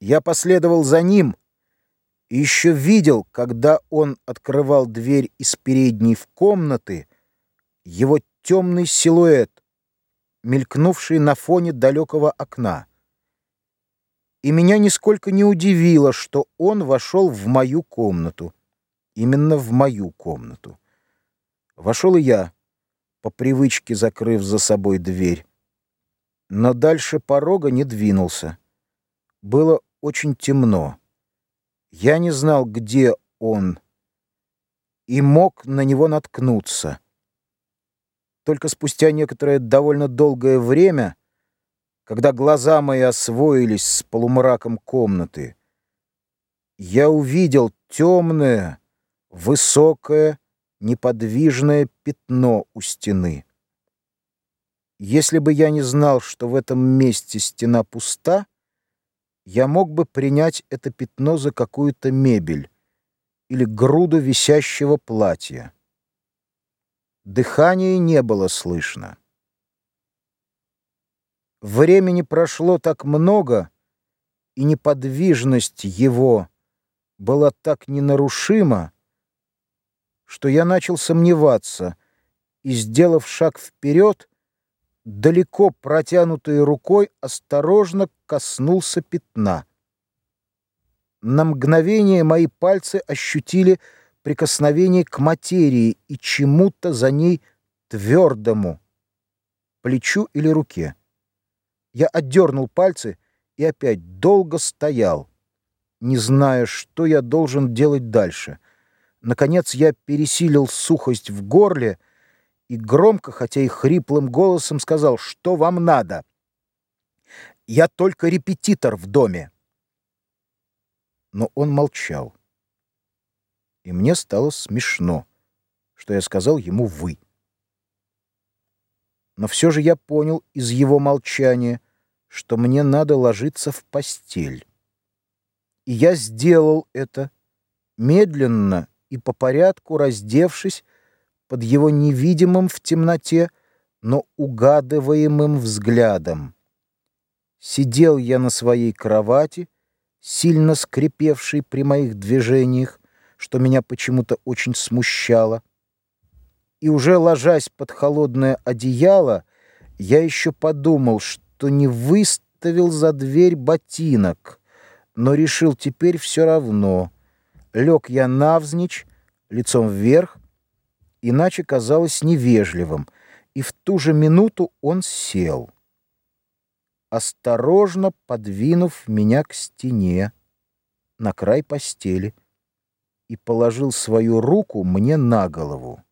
Я последовал за ним и еще видел, когда он открывал дверь из передней в комнаты, его темный силуэт, мелькнувший на фоне далекого окна. И меня нисколько не удивило, что он вошел в мою комнату. Именно в мою комнату. Вошел и я, по привычке закрыв за собой дверь. Но дальше порога не двинулся. Было очень темно. Я не знал, где он, и мог на него наткнуться. Только спустя некоторое довольно долгое время, когда глаза мои освоились с полумраком комнаты, я увидел темное, высокое, неподвижное пятно у стены. Если бы я не знал, что в этом месте стена пуста, я мог бы принять это пятно за какую-то мебель или груду висящего платья. Дыхания не было слышно. Времени прошло так много, и неподвижность его была так ненарушима, что я начал сомневаться и, сделав шаг вперед, далеко протянутой рукой осторожно коснулся пятна. На мгновение мои пальцы ощутили прикосновение к материи и чему-то за ней твердому, плечу или руке. Я отдернул пальцы и опять долго стоял, не зная, что я должен делать дальше. Наконец я пересилил сухость в горле и громко, хотя и хриплым голосом сказал, что вам надо. Я только репетитор в доме. Но он молчал. И мне стало смешно, что я сказал ему «вы». Но все же я понял из его молчания, что мне надо ложиться в постель. И я сделал это, медленно и по порядку раздевшись, под его невидимым в темноте, но угадываемым взглядом. Сидел я на своей кровати, сильно скрипевшей при моих движениях, что меня почему-то очень смущало. И уже ложась под холодное одеяло, я еще подумал, что не выставил за дверь ботинок, но решил теперь все равно. Лег я навзничь, лицом вверх, иначе казалось невежливым, и в ту же минуту он сел, осторожно подвинув меня к стене, на край постели, и положил свою руку мне на голову.